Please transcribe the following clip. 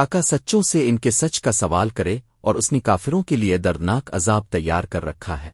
کاکا سچوں سے ان کے سچ کا سوال کرے اور اس نے کافروں کے لیے دردناک عذاب تیار کر رکھا ہے۔